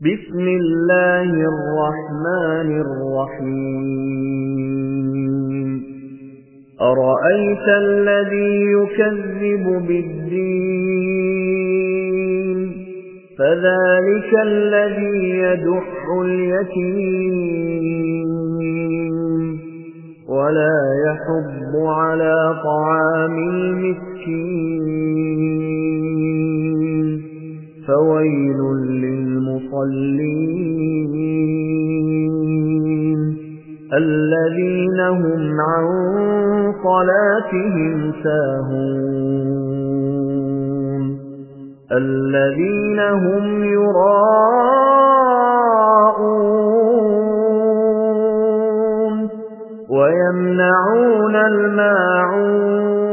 بسم الله الرحمن الرحيم. أرأيت الذي يكذب بالدين؟ فذلك الذي يدح اليتيم. ولا يحب على طعام فويل للمصلين. الذين هم عن صلاتهم ساهون. الذين هم يراءون. ويمنعون الماعون.